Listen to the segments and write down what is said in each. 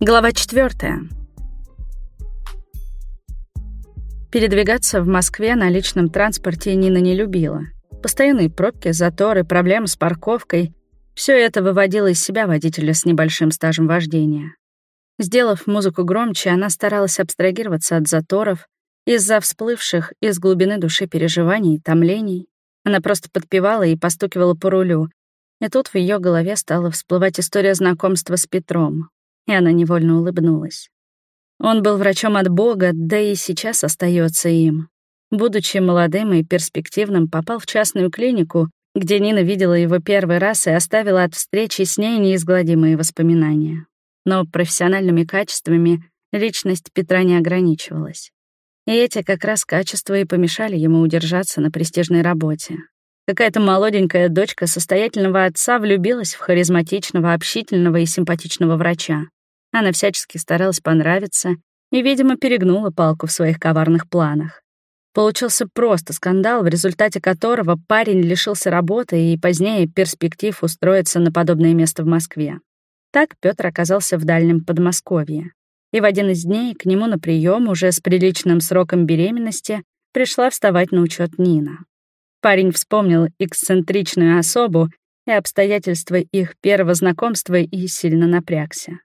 Глава 4. Передвигаться в Москве на личном транспорте Нина не любила. Постоянные пробки, заторы, проблемы с парковкой — все это выводило из себя водителя с небольшим стажем вождения. Сделав музыку громче, она старалась абстрагироваться от заторов из-за всплывших из глубины души переживаний и томлений. Она просто подпевала и постукивала по рулю. И тут в ее голове стала всплывать история знакомства с Петром, и она невольно улыбнулась. Он был врачом от Бога, да и сейчас остается им. Будучи молодым и перспективным, попал в частную клинику, где Нина видела его первый раз и оставила от встречи с ней неизгладимые воспоминания. Но профессиональными качествами личность Петра не ограничивалась. И эти как раз качества и помешали ему удержаться на престижной работе. Какая-то молоденькая дочка состоятельного отца влюбилась в харизматичного, общительного и симпатичного врача. Она всячески старалась понравиться и, видимо, перегнула палку в своих коварных планах. Получился просто скандал, в результате которого парень лишился работы и позднее перспектив устроиться на подобное место в Москве. Так Петр оказался в дальнем Подмосковье. И в один из дней к нему на прием уже с приличным сроком беременности пришла вставать на учет Нина. Парень вспомнил эксцентричную особу и обстоятельства их первого знакомства и сильно напрягся.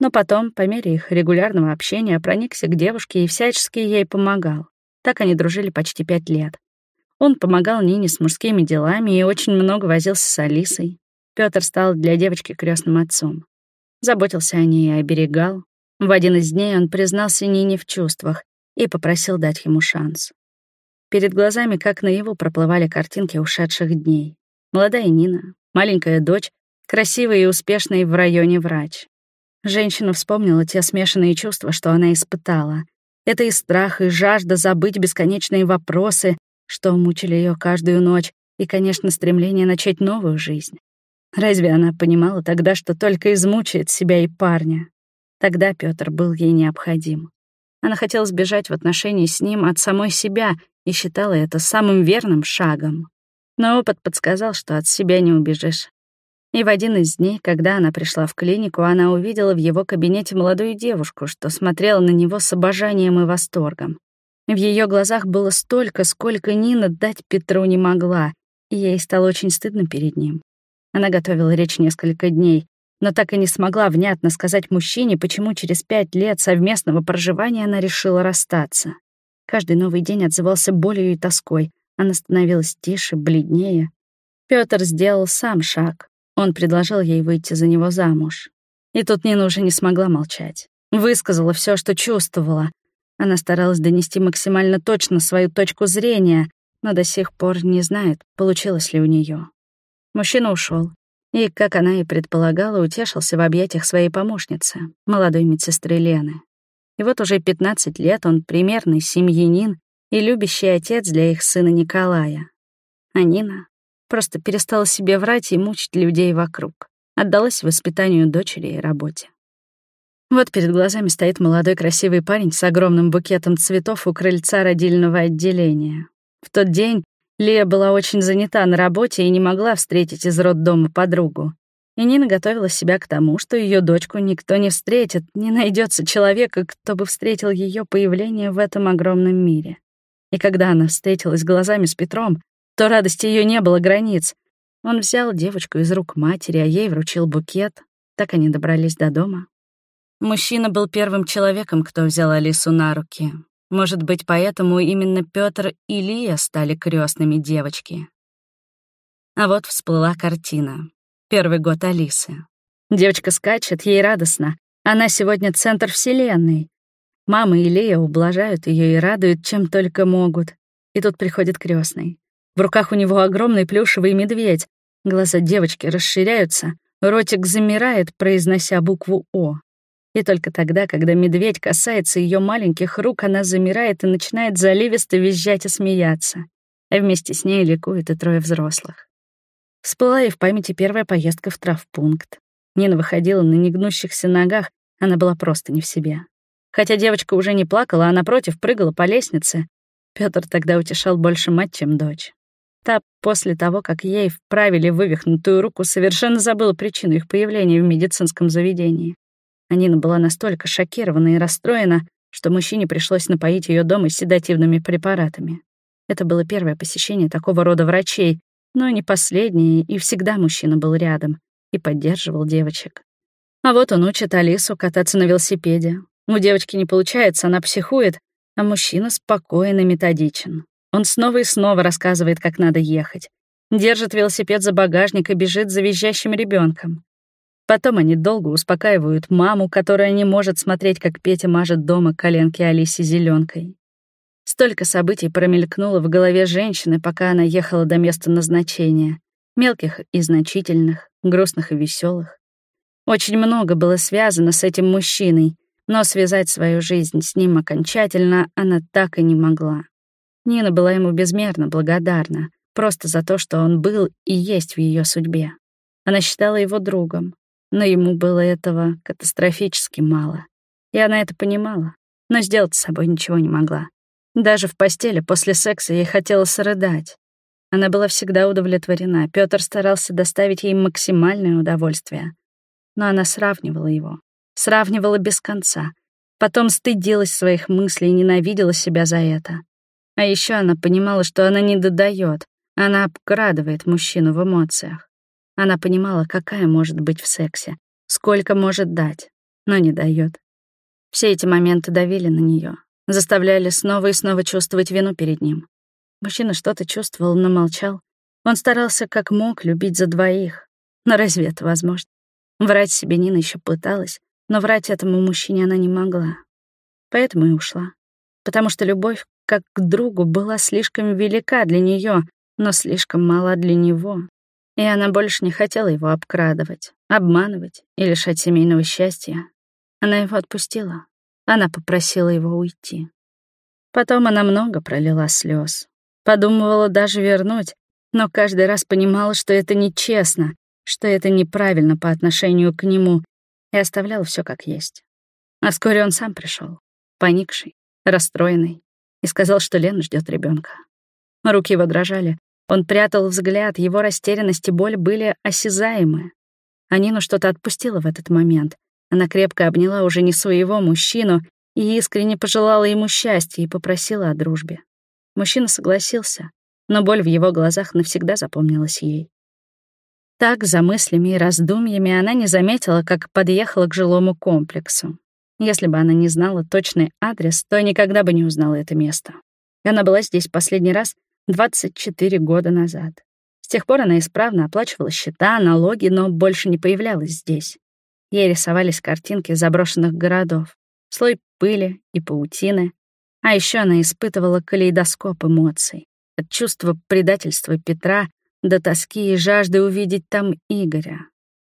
Но потом, по мере их регулярного общения, проникся к девушке и всячески ей помогал. Так они дружили почти пять лет. Он помогал Нине с мужскими делами и очень много возился с Алисой. Пётр стал для девочки крестным отцом. Заботился о ней и оберегал. В один из дней он признался Нине в чувствах и попросил дать ему шанс. Перед глазами, как наяву, проплывали картинки ушедших дней. Молодая Нина, маленькая дочь, красивый и успешный в районе врач. Женщина вспомнила те смешанные чувства, что она испытала. Это и страх, и жажда забыть бесконечные вопросы, что мучили ее каждую ночь, и, конечно, стремление начать новую жизнь. Разве она понимала тогда, что только измучает себя и парня? Тогда Пётр был ей необходим. Она хотела сбежать в отношении с ним от самой себя и считала это самым верным шагом. Но опыт подсказал, что от себя не убежишь. И в один из дней, когда она пришла в клинику, она увидела в его кабинете молодую девушку, что смотрела на него с обожанием и восторгом. В ее глазах было столько, сколько Нина дать Петру не могла, и ей стало очень стыдно перед ним. Она готовила речь несколько дней, но так и не смогла внятно сказать мужчине, почему через пять лет совместного проживания она решила расстаться. Каждый новый день отзывался болью и тоской. Она становилась тише, бледнее. Пётр сделал сам шаг, он предложил ей выйти за него замуж. И тут Нина уже не смогла молчать. Высказала все, что чувствовала. Она старалась донести максимально точно свою точку зрения, но до сих пор не знает, получилось ли у нее. Мужчина ушел, и, как она и предполагала, утешился в объятиях своей помощницы, молодой медсестры Лены. И вот уже 15 лет он примерный семьянин и любящий отец для их сына Николая. А Нина Просто перестала себе врать и мучить людей вокруг. Отдалась воспитанию дочери и работе. Вот перед глазами стоит молодой красивый парень с огромным букетом цветов у крыльца родильного отделения. В тот день Лия была очень занята на работе и не могла встретить из роддома подругу. И Нина готовила себя к тому, что ее дочку никто не встретит, не найдется человека, кто бы встретил ее появление в этом огромном мире. И когда она встретилась глазами с Петром, то радости ее не было границ. Он взял девочку из рук матери, а ей вручил букет. Так они добрались до дома. Мужчина был первым человеком, кто взял Алису на руки. Может быть, поэтому именно Петр и Лия стали крестными девочки. А вот всплыла картина. Первый год Алисы. Девочка скачет, ей радостно. Она сегодня центр вселенной. Мама и Лия ублажают ее и радуют, чем только могут. И тут приходит крестный. В руках у него огромный плюшевый медведь. Глаза девочки расширяются, ротик замирает, произнося букву «О». И только тогда, когда медведь касается ее маленьких рук, она замирает и начинает заливисто визжать и смеяться. А вместе с ней ликует и трое взрослых. Всплыла и в памяти первая поездка в травпункт. Нина выходила на негнущихся ногах, она была просто не в себе. Хотя девочка уже не плакала, а напротив прыгала по лестнице. Пётр тогда утешал больше мать, чем дочь. Та после того, как ей вправили вывихнутую руку, совершенно забыла причину их появления в медицинском заведении. Нина была настолько шокирована и расстроена, что мужчине пришлось напоить ее дома седативными препаратами. Это было первое посещение такого рода врачей, но не последнее, и всегда мужчина был рядом и поддерживал девочек. А вот он учит Алису кататься на велосипеде. У девочки не получается, она психует, а мужчина спокоен и методичен. Он снова и снова рассказывает, как надо ехать. Держит велосипед за багажник и бежит за визжащим ребенком. Потом они долго успокаивают маму, которая не может смотреть, как Петя мажет дома коленки Алисе зеленкой. Столько событий промелькнуло в голове женщины, пока она ехала до места назначения. Мелких и значительных, грустных и веселых. Очень много было связано с этим мужчиной, но связать свою жизнь с ним окончательно она так и не могла. Нина была ему безмерно благодарна, просто за то, что он был и есть в ее судьбе. Она считала его другом, но ему было этого катастрофически мало. И она это понимала, но сделать с собой ничего не могла. Даже в постели после секса ей хотелось рыдать. Она была всегда удовлетворена, Пётр старался доставить ей максимальное удовольствие. Но она сравнивала его, сравнивала без конца. Потом стыдилась своих мыслей и ненавидела себя за это. А еще она понимала, что она не додает, она обкрадывает мужчину в эмоциях. Она понимала, какая может быть в сексе, сколько может дать, но не дает. Все эти моменты давили на нее, заставляли снова и снова чувствовать вину перед ним. Мужчина что-то чувствовал, но молчал. Он старался как мог любить за двоих. Но разве это возможно? Врать себе Нина еще пыталась, но врать этому мужчине она не могла. Поэтому и ушла. Потому что любовь как к другу была слишком велика для нее, но слишком мала для него. И она больше не хотела его обкрадывать, обманывать и лишать семейного счастья. Она его отпустила. Она попросила его уйти. Потом она много пролила слез. Подумывала даже вернуть, но каждый раз понимала, что это нечестно, что это неправильно по отношению к нему, и оставляла все как есть. А вскоре он сам пришел, поникший, расстроенный, и сказал, что Лена ждет ребенка. Руки его дрожали. Он прятал взгляд, его растерянность и боль были осязаемы. А Нину что-то отпустила в этот момент. Она крепко обняла уже не своего мужчину и искренне пожелала ему счастья и попросила о дружбе. Мужчина согласился, но боль в его глазах навсегда запомнилась ей. Так, за мыслями и раздумьями, она не заметила, как подъехала к жилому комплексу. Если бы она не знала точный адрес, то никогда бы не узнала это место. Она была здесь последний раз 24 года назад. С тех пор она исправно оплачивала счета, налоги, но больше не появлялась здесь. Ей рисовались картинки заброшенных городов, слой пыли и паутины. А еще она испытывала калейдоскоп эмоций. От чувства предательства Петра до тоски и жажды увидеть там Игоря.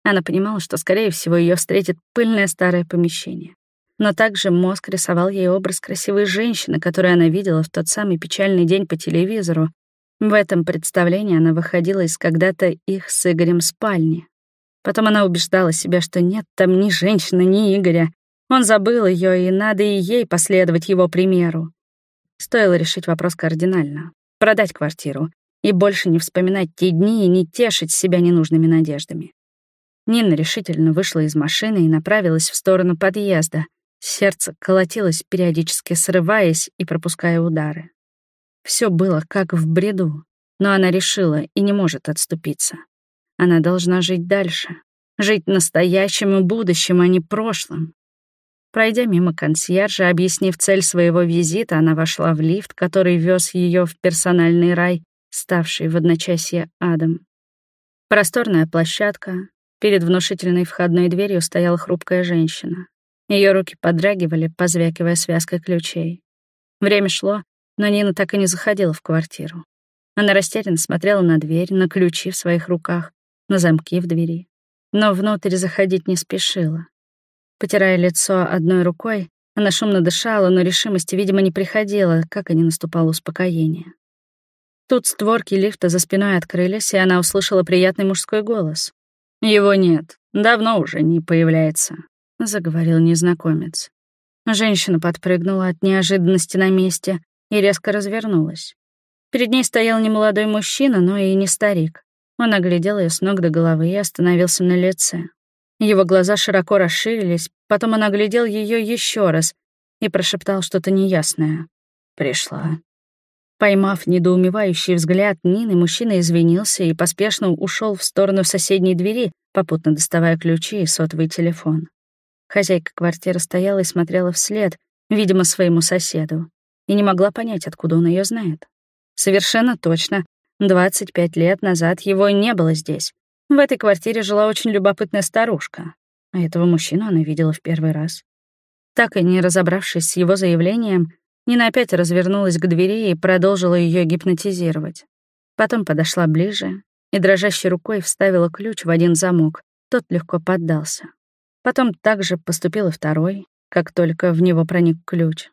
Она понимала, что, скорее всего, ее встретит пыльное старое помещение. Но также мозг рисовал ей образ красивой женщины, которую она видела в тот самый печальный день по телевизору. В этом представлении она выходила из когда-то их с Игорем спальни. Потом она убеждала себя, что нет там ни женщины, ни Игоря. Он забыл ее, и надо и ей последовать его примеру. Стоило решить вопрос кардинально. Продать квартиру. И больше не вспоминать те дни и не тешить себя ненужными надеждами. Нина решительно вышла из машины и направилась в сторону подъезда, Сердце колотилось, периодически срываясь и пропуская удары. Все было как в бреду, но она решила и не может отступиться. Она должна жить дальше, жить настоящим и будущим, а не прошлым. Пройдя мимо консьержа, объяснив цель своего визита, она вошла в лифт, который вез ее в персональный рай, ставший в одночасье адом. Просторная площадка. Перед внушительной входной дверью стояла хрупкая женщина. Ее руки подрагивали, позвякивая связкой ключей. Время шло, но Нина так и не заходила в квартиру. Она растерянно смотрела на дверь, на ключи в своих руках, на замки в двери. Но внутрь заходить не спешила. Потирая лицо одной рукой, она шумно дышала, но решимости, видимо, не приходило, как и не наступало успокоение. Тут створки лифта за спиной открылись, и она услышала приятный мужской голос. «Его нет, давно уже не появляется. — заговорил незнакомец. Женщина подпрыгнула от неожиданности на месте и резко развернулась. Перед ней стоял не молодой мужчина, но и не старик. Он оглядел ее с ног до головы и остановился на лице. Его глаза широко расширились, потом он оглядел ее еще раз и прошептал что-то неясное. «Пришла». Поймав недоумевающий взгляд Нины, мужчина извинился и поспешно ушел в сторону соседней двери, попутно доставая ключи и сотовый телефон. Хозяйка квартиры стояла и смотрела вслед, видимо, своему соседу, и не могла понять, откуда он ее знает. Совершенно точно, 25 лет назад его не было здесь. В этой квартире жила очень любопытная старушка, а этого мужчину она видела в первый раз. Так и не разобравшись с его заявлением, Нина опять развернулась к двери и продолжила ее гипнотизировать. Потом подошла ближе и дрожащей рукой вставила ключ в один замок. Тот легко поддался. Потом также поступил и второй, как только в него проник ключ.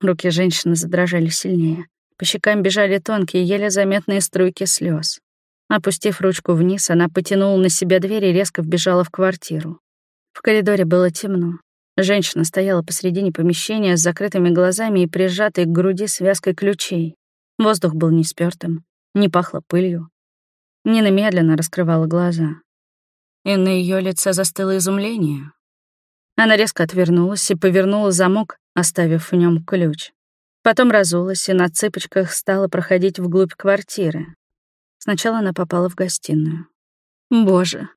Руки женщины задрожали сильнее. По щекам бежали тонкие, еле заметные струйки слез. Опустив ручку вниз, она потянула на себя дверь и резко вбежала в квартиру. В коридоре было темно. Женщина стояла посредине помещения с закрытыми глазами и прижатой к груди связкой ключей. Воздух был не спёртым, не пахло пылью. Нина медленно раскрывала глаза. И на ее лице застыло изумление. Она резко отвернулась и повернула замок, оставив в нем ключ. Потом разулась и на цыпочках стала проходить вглубь квартиры. Сначала она попала в гостиную. Боже!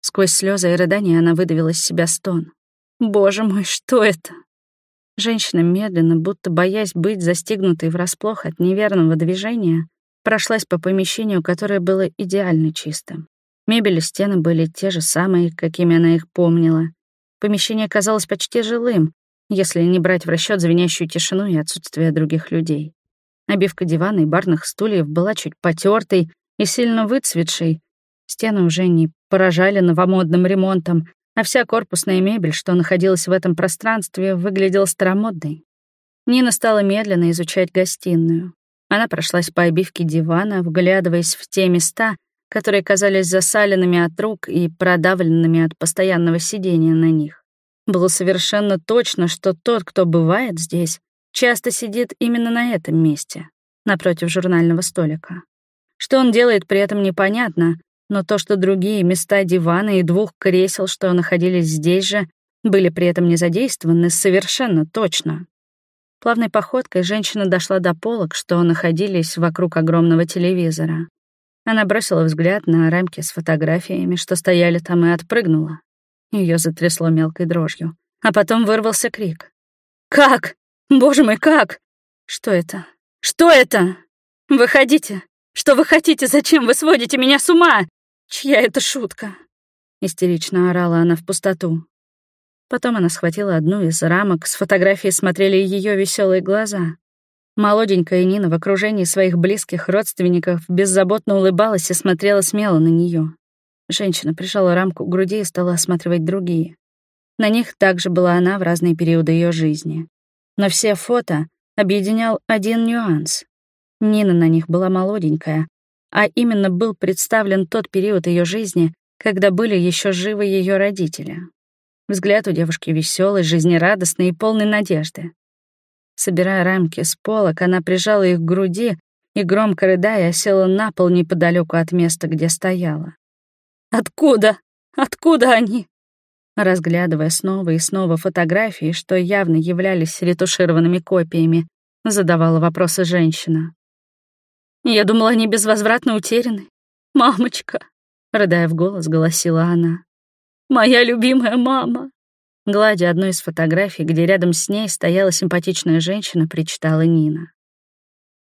Сквозь слезы и рыдания она выдавила из себя стон. Боже мой, что это? Женщина медленно, будто боясь быть застигнутой врасплох от неверного движения, прошлась по помещению, которое было идеально чистым. Мебель и стены были те же самые, какими она их помнила. Помещение казалось почти жилым, если не брать в расчет звенящую тишину и отсутствие других людей. Обивка дивана и барных стульев была чуть потертой и сильно выцветшей. Стены уже не поражали новомодным ремонтом, а вся корпусная мебель, что находилась в этом пространстве, выглядела старомодной. Нина стала медленно изучать гостиную. Она прошлась по обивке дивана, вглядываясь в те места, которые казались засаленными от рук и продавленными от постоянного сидения на них. Было совершенно точно, что тот, кто бывает здесь, часто сидит именно на этом месте, напротив журнального столика. Что он делает при этом непонятно, но то, что другие места дивана и двух кресел, что находились здесь же, были при этом не задействованы, совершенно точно. Плавной походкой женщина дошла до полок, что находились вокруг огромного телевизора. Она бросила взгляд на рамки с фотографиями, что стояли там, и отпрыгнула. Ее затрясло мелкой дрожью. А потом вырвался крик. «Как? Боже мой, как? Что это? Что это? Выходите! Что вы хотите? Зачем вы сводите меня с ума? Чья это шутка?» Истерично орала она в пустоту. Потом она схватила одну из рамок, с фотографией смотрели ее веселые глаза. Молоденькая Нина в окружении своих близких родственников беззаботно улыбалась и смотрела смело на нее. Женщина прижала рамку к груди и стала осматривать другие. На них также была она в разные периоды ее жизни. Но все фото объединял один нюанс. Нина на них была молоденькая, а именно был представлен тот период ее жизни, когда были еще живы ее родители. Взгляд у девушки веселый, жизнерадостный и полный надежды. Собирая рамки с полок, она прижала их к груди и, громко рыдая, села на пол неподалеку от места, где стояла. «Откуда? Откуда они?» Разглядывая снова и снова фотографии, что явно являлись ретушированными копиями, задавала вопросы женщина. Я думала, они безвозвратно утеряны. Мамочка, рыдая в голос, голосила она. Моя любимая мама. Гладя одну из фотографий, где рядом с ней стояла симпатичная женщина, причитала Нина.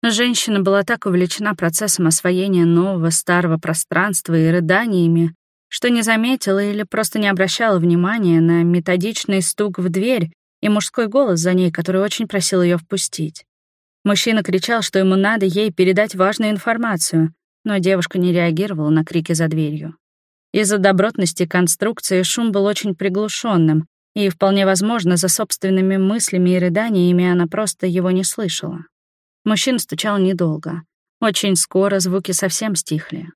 Женщина была так увлечена процессом освоения нового старого пространства и рыданиями, что не заметила или просто не обращала внимания на методичный стук в дверь и мужской голос за ней, который очень просил ее впустить. Мужчина кричал, что ему надо ей передать важную информацию, но девушка не реагировала на крики за дверью. Из-за добротности конструкции шум был очень приглушенным, и, вполне возможно, за собственными мыслями и рыданиями она просто его не слышала. Мужчина стучал недолго. Очень скоро звуки совсем стихли.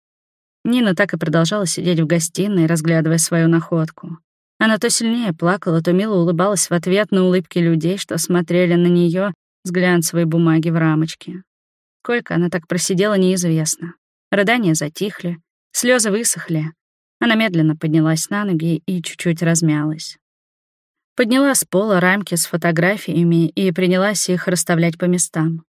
Нина так и продолжала сидеть в гостиной, разглядывая свою находку. Она то сильнее плакала, то мило улыбалась в ответ на улыбки людей, что смотрели на нее с глянцевой бумаги в рамочке. Сколько она так просидела, неизвестно. Рыдания затихли, слезы высохли, Она медленно поднялась на ноги и чуть-чуть размялась. Подняла с пола рамки с фотографиями и принялась их расставлять по местам.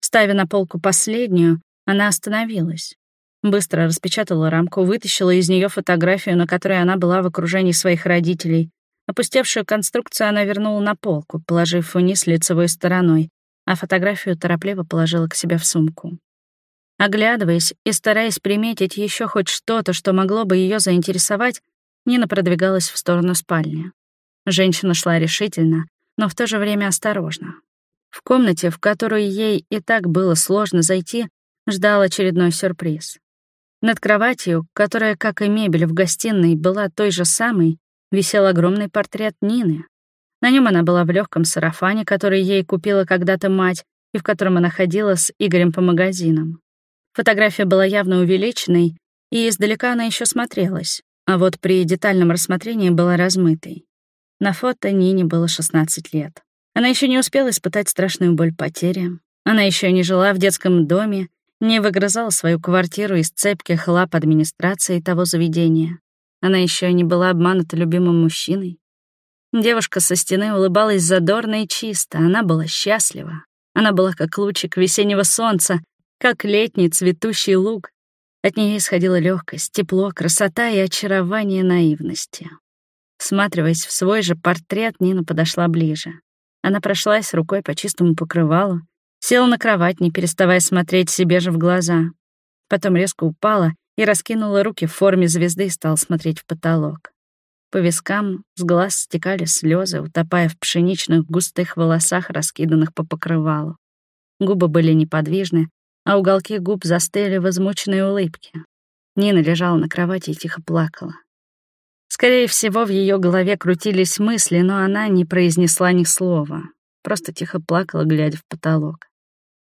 Ставя на полку последнюю, она остановилась. Быстро распечатала рамку, вытащила из нее фотографию, на которой она была в окружении своих родителей. Опустевшую конструкцию она вернула на полку, положив вниз лицевой стороной, а фотографию торопливо положила к себе в сумку. Оглядываясь и стараясь приметить еще хоть что-то, что могло бы ее заинтересовать, Нина продвигалась в сторону спальни. Женщина шла решительно, но в то же время осторожно. В комнате, в которую ей и так было сложно зайти, ждал очередной сюрприз. Над кроватью, которая, как и мебель в гостиной, была той же самой, висел огромный портрет Нины. На нем она была в легком сарафане, который ей купила когда-то мать, и в котором она ходила с Игорем по магазинам. Фотография была явно увеличенной, и издалека она еще смотрелась, а вот при детальном рассмотрении была размытой. На фото Нине было 16 лет. Она еще не успела испытать страшную боль потери. Она еще не жила в детском доме, не выгрызала свою квартиру из цепких лап администрации того заведения. Она еще не была обманута любимым мужчиной. Девушка со стены улыбалась задорно и чисто, она была счастлива. Она была как лучик весеннего солнца, как летний цветущий луг. От нее исходила легкость, тепло, красота и очарование наивности. Всматриваясь в свой же портрет, Нина подошла ближе. Она прошлась рукой по чистому покрывалу, села на кровать, не переставая смотреть себе же в глаза. Потом резко упала и раскинула руки в форме звезды и стала смотреть в потолок. По вискам с глаз стекали слезы, утопая в пшеничных густых волосах, раскиданных по покрывалу. Губы были неподвижны, а уголки губ застыли в измученной улыбке. Нина лежала на кровати и тихо плакала. Скорее всего, в ее голове крутились мысли, но она не произнесла ни слова, просто тихо плакала, глядя в потолок.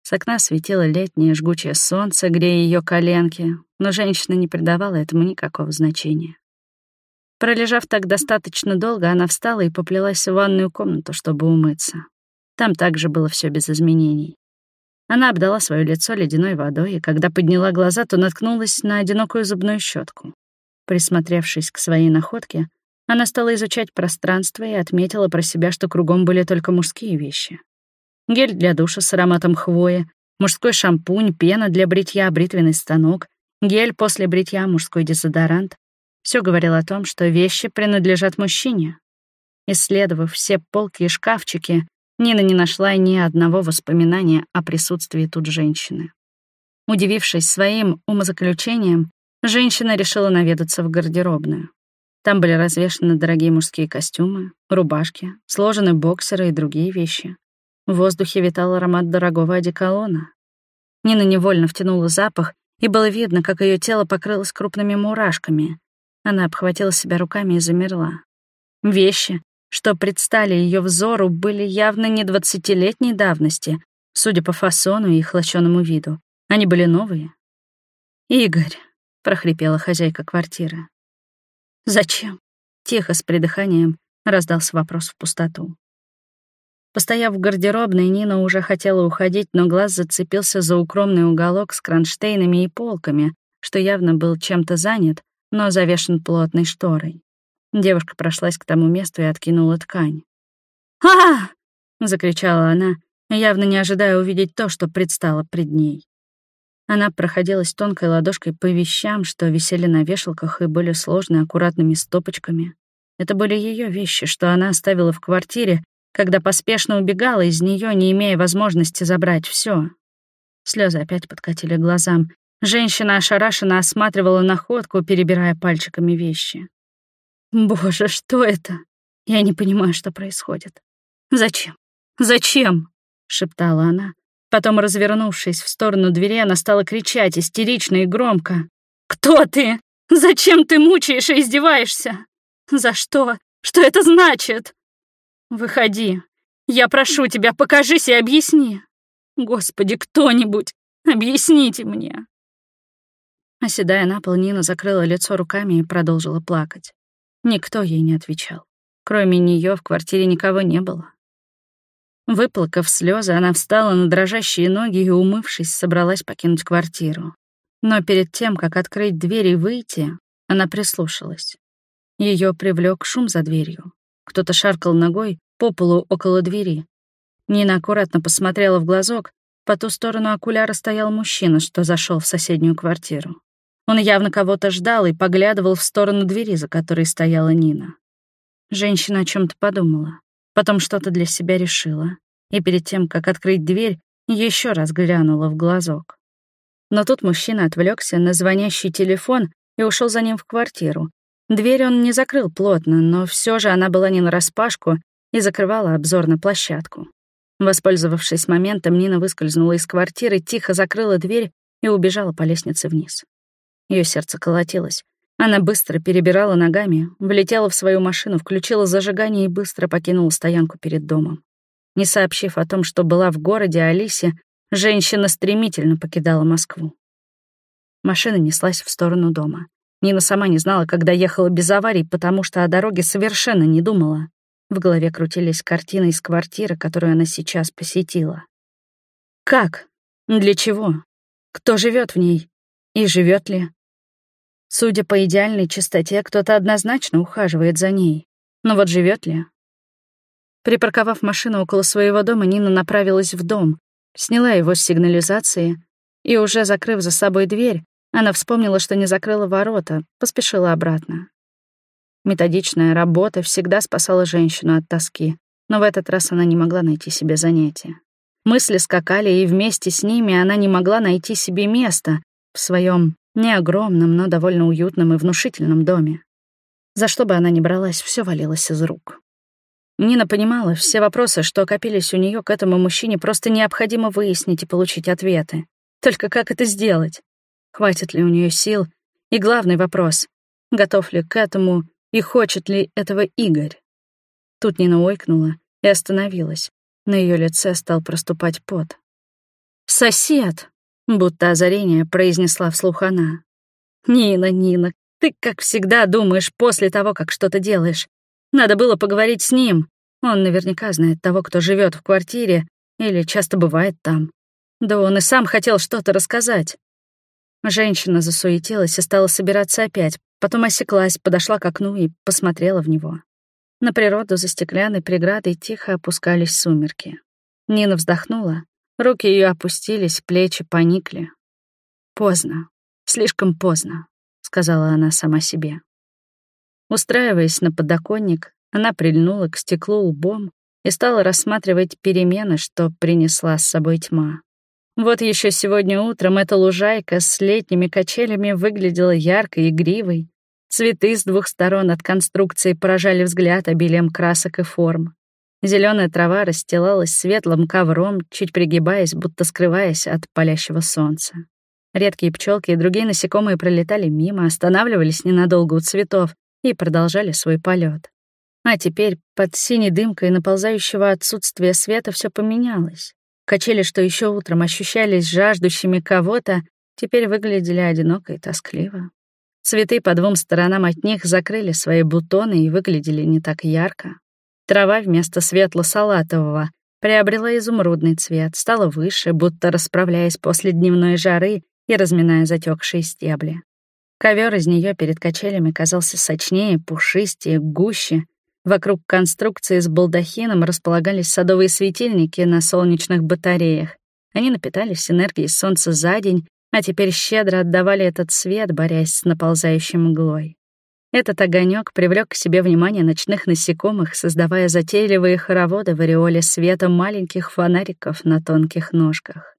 С окна светило летнее жгучее солнце, грея ее коленки, но женщина не придавала этому никакого значения. Пролежав так достаточно долго, она встала и поплелась в ванную комнату, чтобы умыться. Там также было все без изменений. Она обдала свое лицо ледяной водой, и когда подняла глаза, то наткнулась на одинокую зубную щетку. Присмотревшись к своей находке, она стала изучать пространство и отметила про себя, что кругом были только мужские вещи. Гель для душа с ароматом хвои, мужской шампунь, пена для бритья, бритвенный станок, гель после бритья, мужской дезодорант. Все говорило о том, что вещи принадлежат мужчине. Исследовав все полки и шкафчики, Нина не нашла ни одного воспоминания о присутствии тут женщины. Удивившись своим умозаключением, Женщина решила наведаться в гардеробную. Там были развешаны дорогие мужские костюмы, рубашки, сложены боксеры и другие вещи. В воздухе витал аромат дорогого одеколона. Нина невольно втянула запах, и было видно, как ее тело покрылось крупными мурашками. Она обхватила себя руками и замерла. Вещи, что предстали ее взору, были явно не двадцатилетней давности, судя по фасону и хлощенному виду. Они были новые. «Игорь», прохрипела хозяйка квартиры. «Зачем?» — тихо, с придыханием, раздался вопрос в пустоту. Постояв в гардеробной, Нина уже хотела уходить, но глаз зацепился за укромный уголок с кронштейнами и полками, что явно был чем-то занят, но завешен плотной шторой. Девушка прошлась к тому месту и откинула ткань. а закричала она, явно не ожидая увидеть то, что предстало пред ней. Она проходилась тонкой ладошкой по вещам, что висели на вешалках и были сложны аккуратными стопочками. Это были ее вещи, что она оставила в квартире, когда поспешно убегала из нее, не имея возможности забрать все. Слезы опять подкатили глазам. Женщина ошарашенно осматривала находку, перебирая пальчиками вещи. «Боже, что это? Я не понимаю, что происходит. Зачем? Зачем?» — шептала она, Потом, развернувшись в сторону двери, она стала кричать истерично и громко. «Кто ты? Зачем ты мучаешь и издеваешься? За что? Что это значит? Выходи. Я прошу тебя, покажись и объясни. Господи, кто-нибудь, объясните мне». Оседая на пол, Нина закрыла лицо руками и продолжила плакать. Никто ей не отвечал. Кроме нее в квартире никого не было. Выплакав слезы, она встала на дрожащие ноги и, умывшись, собралась покинуть квартиру. Но перед тем, как открыть дверь и выйти, Она прислушалась. Ее привлек шум за дверью. Кто-то шаркал ногой по полу около двери. Нина аккуратно посмотрела в глазок. По ту сторону окуляра стоял мужчина, что зашел в соседнюю квартиру. Он явно кого-то ждал и поглядывал в сторону двери, за которой стояла Нина. Женщина о чем то подумала, потом что-то для себя решила, и перед тем, как открыть дверь, еще раз глянула в глазок. Но тут мужчина отвлекся на звонящий телефон и ушел за ним в квартиру. Дверь он не закрыл плотно, но все же она была не нараспашку и закрывала обзор на площадку. Воспользовавшись моментом, Нина выскользнула из квартиры, тихо закрыла дверь и убежала по лестнице вниз. Ее сердце колотилось. Она быстро перебирала ногами, влетела в свою машину, включила зажигание и быстро покинула стоянку перед домом. Не сообщив о том, что была в городе Алисе, женщина стремительно покидала Москву. Машина неслась в сторону дома. Нина сама не знала, когда ехала без аварий, потому что о дороге совершенно не думала. В голове крутились картины из квартиры, которую она сейчас посетила. Как? Для чего? Кто живет в ней? И живет ли? Судя по идеальной чистоте, кто-то однозначно ухаживает за ней. Но вот живет ли? Припарковав машину около своего дома, Нина направилась в дом, сняла его с сигнализации и, уже закрыв за собой дверь, она вспомнила, что не закрыла ворота, поспешила обратно. Методичная работа всегда спасала женщину от тоски, но в этот раз она не могла найти себе занятия. Мысли скакали, и вместе с ними она не могла найти себе места в своем не огромном, но довольно уютном и внушительном доме. За что бы она ни бралась, все валилось из рук. Нина понимала, все вопросы, что копились у нее к этому мужчине, просто необходимо выяснить и получить ответы. Только как это сделать? Хватит ли у нее сил? И главный вопрос — готов ли к этому и хочет ли этого Игорь? Тут Нина ойкнула и остановилась. На ее лице стал проступать пот. «Сосед!» — будто озарение произнесла вслух она. «Нина, Нина, ты, как всегда, думаешь после того, как что-то делаешь. Надо было поговорить с ним. Он наверняка знает того, кто живет в квартире или часто бывает там. Да он и сам хотел что-то рассказать. Женщина засуетилась и стала собираться опять, потом осеклась, подошла к окну и посмотрела в него. На природу за стеклянной преградой тихо опускались сумерки. Нина вздохнула, руки ее опустились, плечи поникли. «Поздно, слишком поздно», — сказала она сама себе. Устраиваясь на подоконник, она прильнула к стеклу лбом и стала рассматривать перемены, что принесла с собой тьма. Вот еще сегодня утром эта лужайка с летними качелями выглядела яркой и игривой. Цветы с двух сторон от конструкции поражали взгляд обилием красок и форм. Зеленая трава расстилалась светлым ковром, чуть пригибаясь, будто скрываясь от палящего солнца. Редкие пчелки и другие насекомые пролетали мимо, останавливались ненадолго у цветов и продолжали свой полет. А теперь под синей дымкой наползающего отсутствия света все поменялось. Качели, что еще утром ощущались жаждущими кого-то, теперь выглядели одиноко и тоскливо. Цветы по двум сторонам от них закрыли свои бутоны и выглядели не так ярко. Трава вместо светло-салатового приобрела изумрудный цвет, стала выше, будто расправляясь после дневной жары и разминая затекшие стебли. Ковер из нее перед качелями казался сочнее, пушистее, гуще, Вокруг конструкции с балдахином располагались садовые светильники на солнечных батареях. Они напитались энергией солнца за день, а теперь щедро отдавали этот свет, борясь с наползающей мглой. Этот огонек привлек к себе внимание ночных насекомых, создавая затейливые хороводы в ореоле света маленьких фонариков на тонких ножках.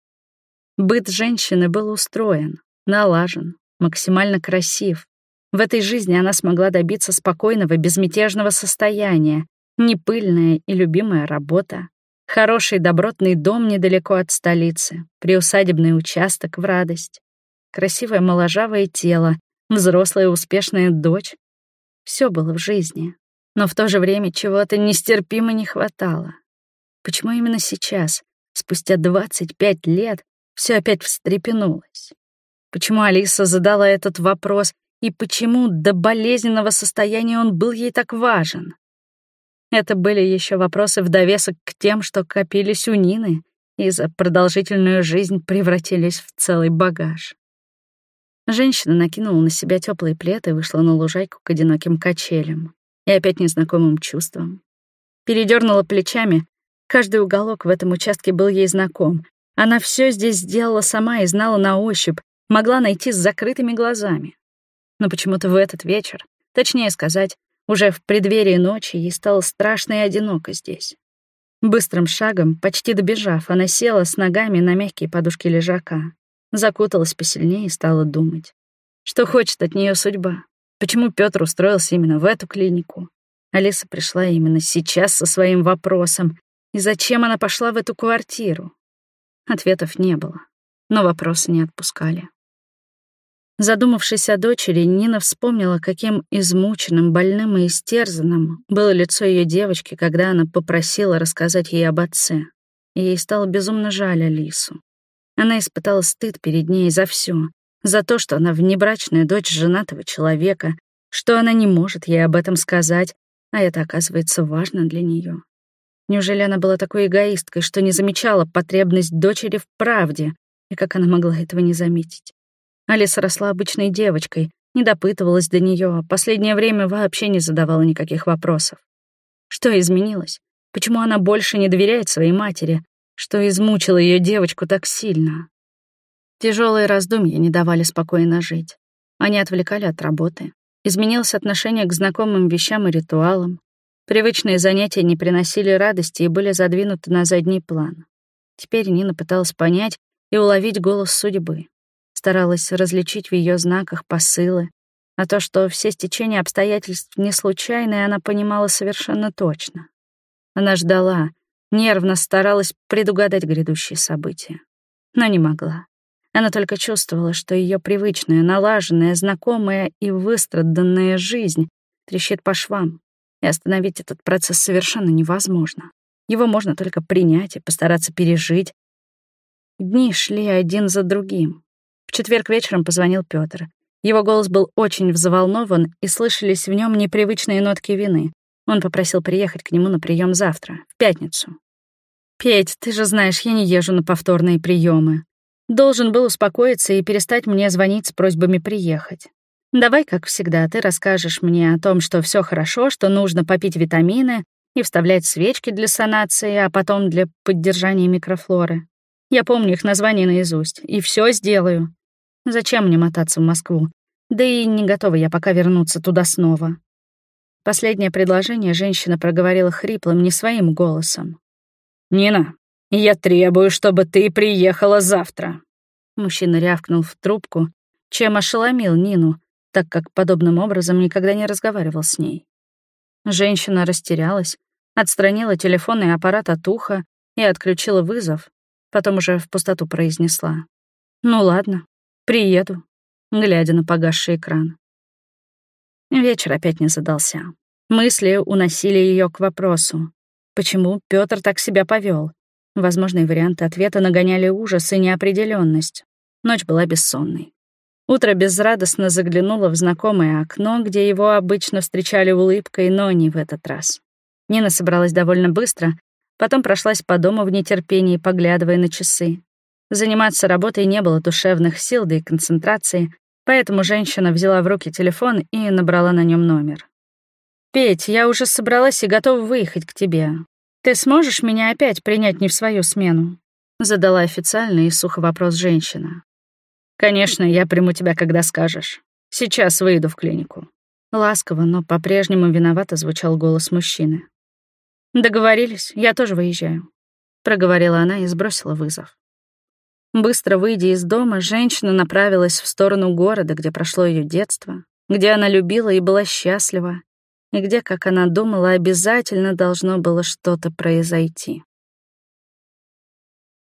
Быт женщины был устроен, налажен, максимально красив, в этой жизни она смогла добиться спокойного, безмятежного состояния, непыльная и любимая работа, хороший добротный дом недалеко от столицы, приусадебный участок в радость, красивое моложавое тело, взрослая успешная дочь. Все было в жизни, но в то же время чего-то нестерпимо не хватало. Почему именно сейчас, спустя 25 лет, все опять встрепенулось? Почему Алиса задала этот вопрос и почему до болезненного состояния он был ей так важен. Это были еще вопросы в довесок к тем, что копились у Нины и за продолжительную жизнь превратились в целый багаж. Женщина накинула на себя теплый плед и вышла на лужайку к одиноким качелям. И опять незнакомым чувством. Передернула плечами. Каждый уголок в этом участке был ей знаком. Она все здесь сделала сама и знала на ощупь, могла найти с закрытыми глазами. Но почему-то в этот вечер, точнее сказать, уже в преддверии ночи ей стало страшно и одиноко здесь. Быстрым шагом, почти добежав, она села с ногами на мягкие подушки лежака, закуталась посильнее и стала думать. Что хочет от нее судьба? Почему Петр устроился именно в эту клинику? Алиса пришла именно сейчас со своим вопросом. И зачем она пошла в эту квартиру? Ответов не было, но вопросы не отпускали. Задумавшись о дочери, Нина вспомнила, каким измученным, больным и истерзанным было лицо ее девочки, когда она попросила рассказать ей об отце. И ей стало безумно жаль Алису. Она испытала стыд перед ней за все, за то, что она внебрачная дочь женатого человека, что она не может ей об этом сказать, а это, оказывается, важно для нее. Неужели она была такой эгоисткой, что не замечала потребность дочери в правде, и как она могла этого не заметить? Алиса росла обычной девочкой, не допытывалась до нее, а последнее время вообще не задавала никаких вопросов. Что изменилось? Почему она больше не доверяет своей матери? Что измучило ее девочку так сильно? Тяжелые раздумья не давали спокойно жить. Они отвлекали от работы. Изменилось отношение к знакомым вещам и ритуалам. Привычные занятия не приносили радости и были задвинуты на задний план. Теперь Нина пыталась понять и уловить голос судьбы старалась различить в ее знаках посылы, а то, что все стечения обстоятельств не случайные, она понимала совершенно точно. Она ждала, нервно старалась предугадать грядущие события, но не могла. Она только чувствовала, что ее привычная, налаженная, знакомая и выстраданная жизнь трещит по швам, и остановить этот процесс совершенно невозможно. Его можно только принять и постараться пережить. Дни шли один за другим. В четверг вечером позвонил Пётр. Его голос был очень взволнован, и слышались в нем непривычные нотки вины. Он попросил приехать к нему на прием завтра, в пятницу. «Петь, ты же знаешь, я не езжу на повторные приемы. Должен был успокоиться и перестать мне звонить с просьбами приехать. Давай, как всегда, ты расскажешь мне о том, что все хорошо, что нужно попить витамины и вставлять свечки для санации, а потом для поддержания микрофлоры. Я помню их название наизусть, и все сделаю. Зачем мне мотаться в Москву? Да и не готова я пока вернуться туда снова. Последнее предложение женщина проговорила хриплым, не своим голосом. «Нина, я требую, чтобы ты приехала завтра». Мужчина рявкнул в трубку, чем ошеломил Нину, так как подобным образом никогда не разговаривал с ней. Женщина растерялась, отстранила телефонный аппарат от уха и отключила вызов, потом уже в пустоту произнесла. «Ну ладно, Приеду, глядя на погасший экран. Вечер опять не задался. Мысли уносили ее к вопросу. Почему Петр так себя повел? Возможные варианты ответа нагоняли ужас и неопределенность. Ночь была бессонной. Утро безрадостно заглянуло в знакомое окно, где его обычно встречали улыбкой, но не в этот раз. Нина собралась довольно быстро, потом прошлась по дому в нетерпении, поглядывая на часы. Заниматься работой не было душевных сил, да и концентрации, поэтому женщина взяла в руки телефон и набрала на нем номер. «Петь, я уже собралась и готова выехать к тебе. Ты сможешь меня опять принять не в свою смену?» Задала официальный и сухо вопрос женщина. «Конечно, я приму тебя, когда скажешь. Сейчас выйду в клинику». Ласково, но по-прежнему виновато звучал голос мужчины. «Договорились, я тоже выезжаю», — проговорила она и сбросила вызов. Быстро выйдя из дома, женщина направилась в сторону города, где прошло ее детство, где она любила и была счастлива, и где, как она думала, обязательно должно было что-то произойти.